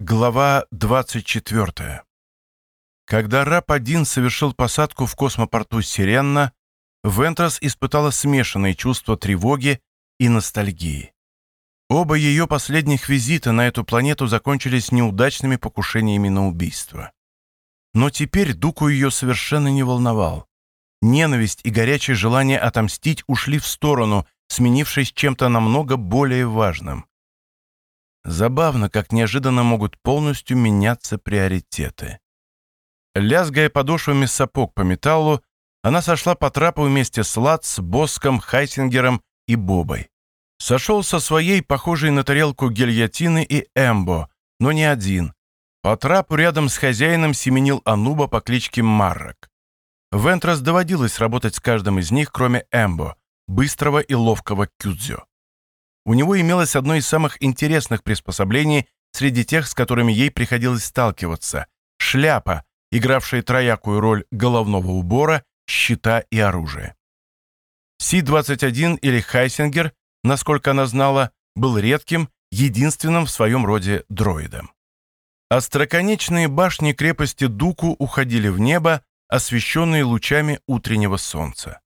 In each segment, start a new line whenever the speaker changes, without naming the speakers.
Глава 24. Когда Рап-1 совершил посадку в космопорту Сиренна, Вентрас испытала смешанные чувства тревоги и ностальгии. Оба ее последних визита на эту планету закончились неудачными покушениями на убийство. Но теперь Дуку ее совершенно не волновал. Ненависть и горячее желание отомстить ушли в сторону, сменившись чем-то намного более важным. Забавно, как неожиданно могут полностью меняться приоритеты. Лязгая подошвами сапог по металлу, она сошла по трапу вместе с Лац, Боском, Хайсингером и Бобой. Сошел со своей, похожей на тарелку гильотины, и Эмбо, но не один. По трапу рядом с хозяином семенил Ануба по кличке Маррок. Вентрас доводилось работать с каждым из них, кроме Эмбо, быстрого и ловкого Кюдзё. У него имелось одно из самых интересных приспособлений среди тех, с которыми ей приходилось сталкиваться – шляпа, игравшая троякую роль головного убора, щита и оружия. Си-21 или Хайсингер, насколько она знала, был редким, единственным в своем роде дроидом. Остроконечные башни крепости Дуку уходили в небо, освещенные лучами утреннего солнца.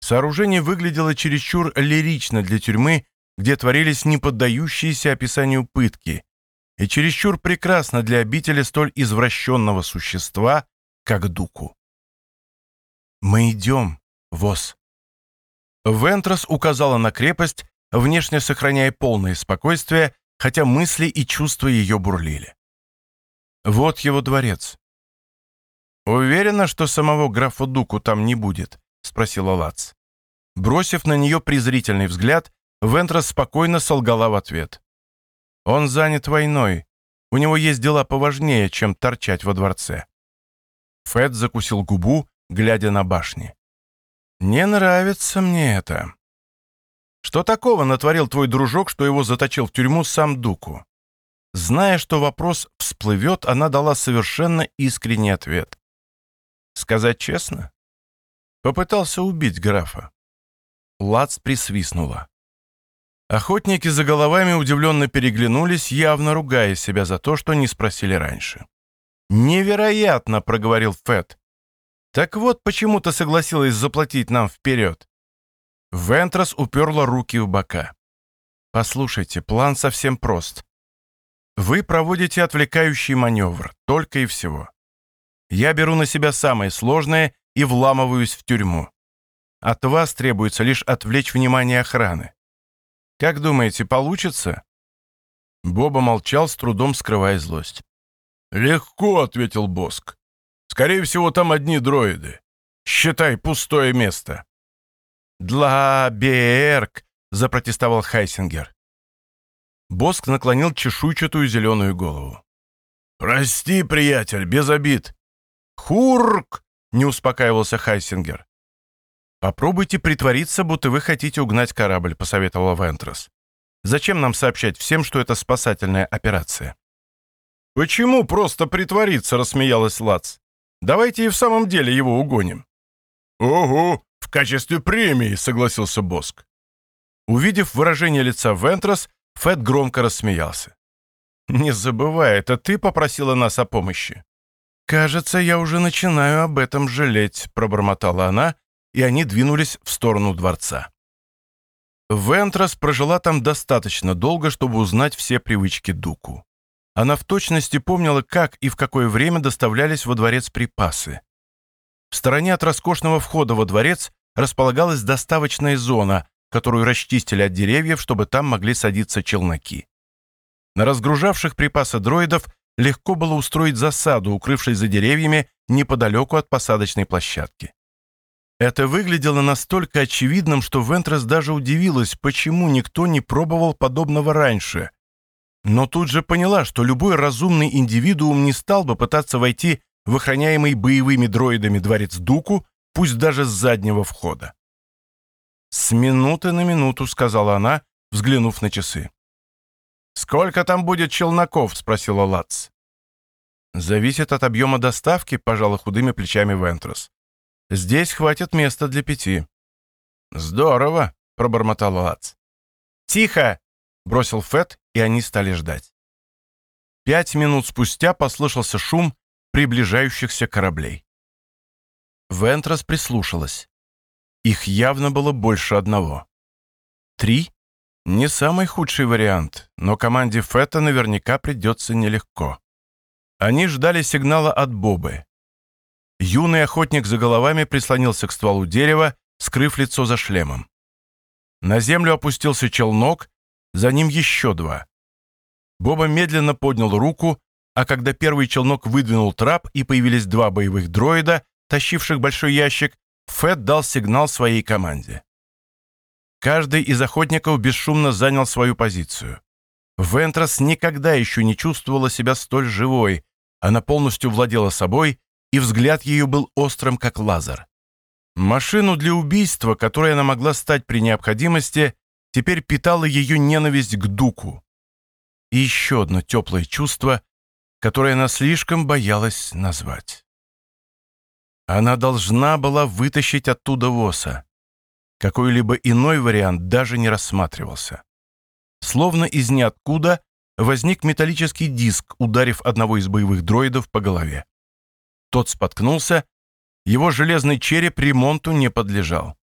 Сооружение выглядело чересчур лирично для тюрьмы где творились неподдающиеся описанию пытки, и чересчур прекрасно для обители столь извращенного существа, как Дуку. «Мы идем, Вос». Вентрос указала на крепость, внешне сохраняя полное спокойствие, хотя мысли и чувства ее бурлили. Вот его дворец. «Уверена, что самого графа Дуку там не будет?» — спросила Лац. Бросив на нее презрительный взгляд, Вентрас спокойно солгала в ответ. «Он занят войной. У него есть дела поважнее, чем торчать во дворце». Фэт закусил губу, глядя на башни. «Не нравится мне это». «Что такого натворил твой дружок, что его заточил в тюрьму сам Дуку?» Зная, что вопрос всплывет, она дала совершенно искренний ответ. «Сказать честно?» Попытался убить графа. Лац присвистнула. Охотники за головами удивленно переглянулись, явно ругая себя за то, что не спросили раньше. «Невероятно!» — проговорил Фэт. «Так вот, почему ты согласилась заплатить нам вперед?» Вентрос уперла руки в бока. «Послушайте, план совсем прост. Вы проводите отвлекающий маневр, только и всего. Я беру на себя самое сложное и вламываюсь в тюрьму. От вас требуется лишь отвлечь внимание охраны. Как думаете, получится?» Боба молчал, с трудом скрывая злость. «Легко», — ответил Боск. «Скорее всего, там одни дроиды. Считай, пустое место». «Длаберг», — запротестовал Хайсингер. Босск наклонил чешуйчатую зеленую голову. «Прости, приятель, без обид». «Хурк!» — не успокаивался Хайсингер. «Попробуйте притвориться, будто вы хотите угнать корабль», — посоветовала Вентресс. «Зачем нам сообщать всем, что это спасательная операция?» «Почему просто притвориться?» — рассмеялась Латс. «Давайте и в самом деле его угоним». «Ого, в качестве премии», — согласился Боск. Увидев выражение лица Вентрос, Фэт громко рассмеялся. «Не забывай, это ты попросила нас о помощи». «Кажется, я уже начинаю об этом жалеть», — пробормотала она и они двинулись в сторону дворца. Вентрас прожила там достаточно долго, чтобы узнать все привычки Дуку. Она в точности помнила, как и в какое время доставлялись во дворец припасы. В стороне от роскошного входа во дворец располагалась доставочная зона, которую расчистили от деревьев, чтобы там могли садиться челноки. На разгружавших припасы дроидов легко было устроить засаду, укрывшись за деревьями неподалеку от посадочной площадки. Это выглядело настолько очевидным, что Вентрес даже удивилась, почему никто не пробовал подобного раньше. Но тут же поняла, что любой разумный индивидуум не стал бы пытаться войти в охраняемый боевыми дроидами дворец Дуку, пусть даже с заднего входа. «С минуты на минуту», — сказала она, взглянув на часы. «Сколько там будет челноков?» — спросила Лац. «Зависит от объема доставки», — пожала худыми плечами Вентрос. Здесь хватит места для пяти». «Здорово», — пробормотал Лац. «Тихо!» — бросил Фет, и они стали ждать. Пять минут спустя послышался шум приближающихся кораблей. Вентрас прислушалась. Их явно было больше одного. Три — не самый худший вариант, но команде Фета наверняка придется нелегко. Они ждали сигнала от Бобы. Юный охотник за головами прислонился к стволу дерева, скрыв лицо за шлемом. На землю опустился челнок, за ним еще два. Боба медленно поднял руку, а когда первый челнок выдвинул трап и появились два боевых дроида, тащивших большой ящик, Фэт дал сигнал своей команде. Каждый из охотников бесшумно занял свою позицию. Вентрас никогда еще не чувствовала себя столь живой. Она полностью владела собой, и взгляд ее был острым, как лазер. Машину для убийства, которой она могла стать при необходимости, теперь питала ее ненависть к Дуку. И еще одно теплое чувство, которое она слишком боялась назвать. Она должна была вытащить оттуда Воса. Какой-либо иной вариант даже не рассматривался. Словно из ниоткуда возник металлический диск, ударив одного из боевых дроидов по голове. Тот споткнулся, его железный череп ремонту не подлежал.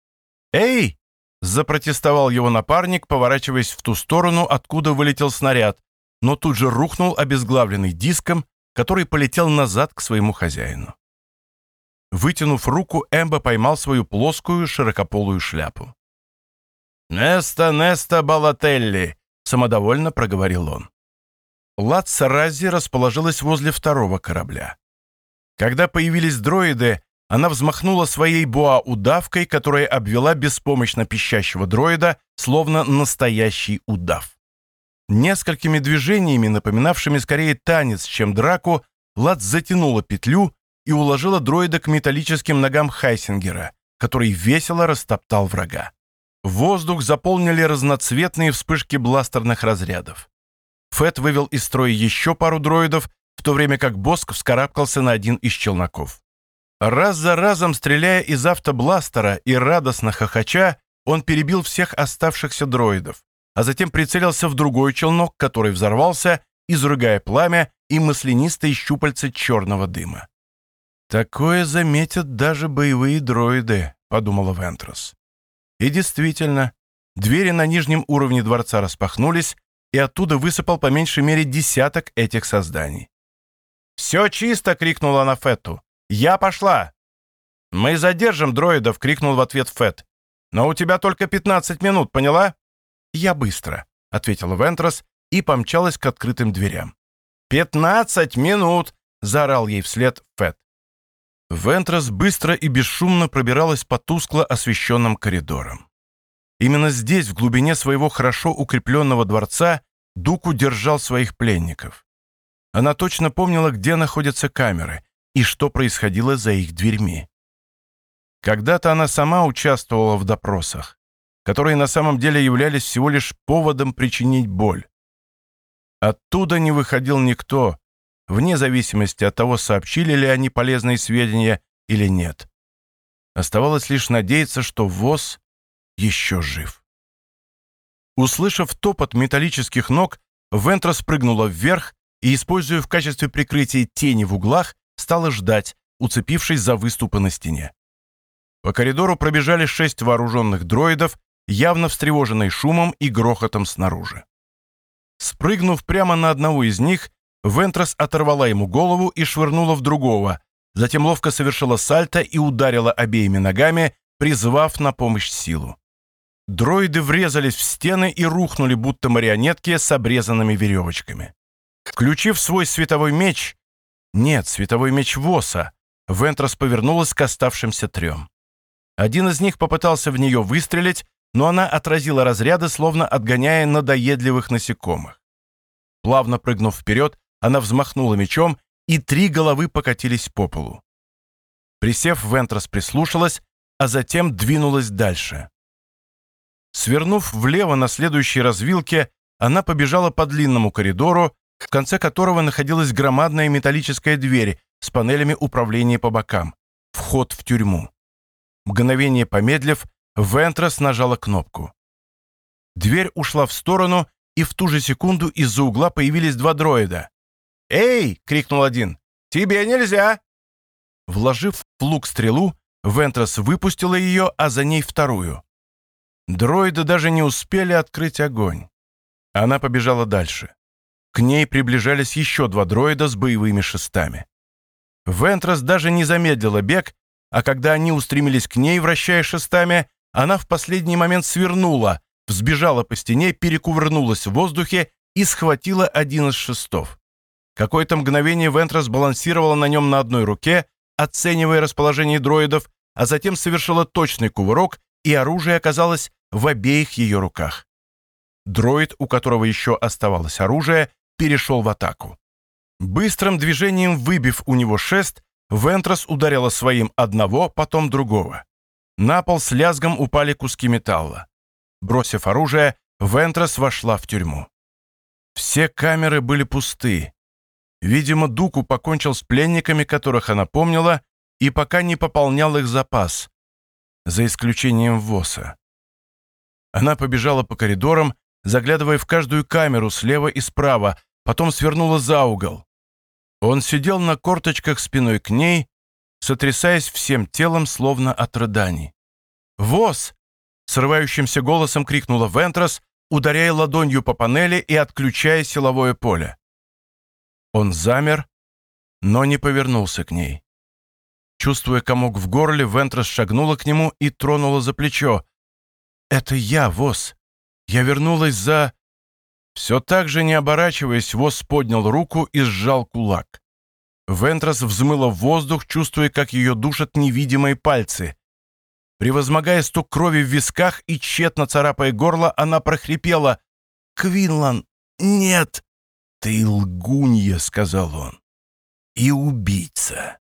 «Эй!» — запротестовал его напарник, поворачиваясь в ту сторону, откуда вылетел снаряд, но тут же рухнул обезглавленный диском, который полетел назад к своему хозяину. Вытянув руку, Эмбо поймал свою плоскую широкополую шляпу. «Неста, Неста Балателли!» — самодовольно проговорил он. Латса Рази расположилась возле второго корабля. Когда появились дроиды, она взмахнула своей боа-удавкой, которая обвела беспомощно пищащего дроида, словно настоящий удав. Несколькими движениями, напоминавшими скорее танец, чем драку, Лат затянула петлю и уложила дроида к металлическим ногам Хайсингера, который весело растоптал врага. Воздух заполнили разноцветные вспышки бластерных разрядов. Фэт вывел из строя еще пару дроидов, в то время как Боск вскарабкался на один из челноков. Раз за разом, стреляя из автобластера и радостно хохоча, он перебил всех оставшихся дроидов, а затем прицелился в другой челнок, который взорвался, изрыгая пламя и маслянистые щупальца черного дыма. «Такое заметят даже боевые дроиды», — подумала Вентрос. И действительно, двери на нижнем уровне дворца распахнулись, и оттуда высыпал по меньшей мере десяток этих созданий. «Все чисто!» — крикнула она Фетту. «Я пошла!» «Мы задержим дроидов!» — крикнул в ответ Фет. «Но у тебя только 15 минут, поняла?» «Я быстро», — ответила Вентрос и помчалась к открытым дверям. «Пятнадцать минут!» — заорал ей вслед Фет. Вентрас быстро и бесшумно пробиралась по тускло освещенным коридорам. Именно здесь, в глубине своего хорошо укрепленного дворца, Дуку держал своих пленников. Она точно помнила, где находятся камеры и что происходило за их дверьми. Когда-то она сама участвовала в допросах, которые на самом деле являлись всего лишь поводом причинить боль. Оттуда не выходил никто, вне зависимости от того, сообщили ли они полезные сведения или нет. Оставалось лишь надеяться, что ВОЗ еще жив. Услышав топот металлических ног, Вентра спрыгнула вверх и, используя в качестве прикрытия тени в углах, стала ждать, уцепившись за выступы на стене. По коридору пробежали шесть вооруженных дроидов, явно встревоженные шумом и грохотом снаружи. Спрыгнув прямо на одного из них, Вентрас оторвала ему голову и швырнула в другого, затем ловко совершила сальто и ударила обеими ногами, призвав на помощь силу. Дроиды врезались в стены и рухнули, будто марионетки с обрезанными веревочками. Включив свой световой меч, нет, световой меч Воса, Вентрас повернулась к оставшимся трем. Один из них попытался в нее выстрелить, но она отразила разряды, словно отгоняя надоедливых насекомых. Плавно прыгнув вперед, она взмахнула мечом, и три головы покатились по полу. Присев, Вентрос прислушалась, а затем двинулась дальше. Свернув влево на следующей развилке, она побежала по длинному коридору, в конце которого находилась громадная металлическая дверь с панелями управления по бокам. Вход в тюрьму. Мгновение помедлив, Вентрос нажала кнопку. Дверь ушла в сторону, и в ту же секунду из-за угла появились два дроида. «Эй!» — крикнул один. «Тебе нельзя!» Вложив в лук стрелу, Вентрос выпустила ее, а за ней вторую. Дроиды даже не успели открыть огонь. Она побежала дальше. К ней приближались еще два дроида с боевыми шестами. Вентрос даже не замедлила бег, а когда они устремились к ней, вращая шестами, она в последний момент свернула, взбежала по стене, перекувырнулась в воздухе и схватила один из шестов. Какое-то мгновение Вентрос балансировала на нем на одной руке, оценивая расположение дроидов, а затем совершила точный кувырок, и оружие оказалось в обеих ее руках. Дроид, у которого еще оставалось оружие, перешел в атаку. Быстрым движением выбив у него шест, Вентрос ударила своим одного, потом другого. На пол с лязгом упали куски металла. Бросив оружие, Вентрос вошла в тюрьму. Все камеры были пусты. Видимо, Дуку покончил с пленниками, которых она помнила, и пока не пополнял их запас, за исключением ВОСа. Она побежала по коридорам, заглядывая в каждую камеру слева и справа, потом свернула за угол. Он сидел на корточках спиной к ней, сотрясаясь всем телом, словно от рыданий. «ВОЗ!» — срывающимся голосом крикнула Вентрос, ударяя ладонью по панели и отключая силовое поле. Он замер, но не повернулся к ней. Чувствуя комок в горле, Вентрос шагнула к нему и тронула за плечо. «Это я, ВОЗ. Я вернулась за...» Все так же, не оборачиваясь, Воз поднял руку и сжал кулак. Вентрос взмыла в воздух, чувствуя, как ее душат невидимые пальцы. Превозмогая стук крови в висках и тщетно царапая горло, она прохрипела. «Квинлан, нет!» «Ты лгунья», — сказал он, — «и убийца».